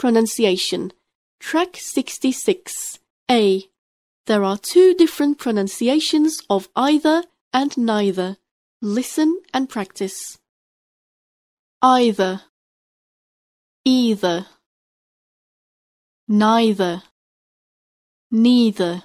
Pronunciation Track 66 A. There are two different pronunciations of either and neither. Listen and practice. Either, either, neither, neither.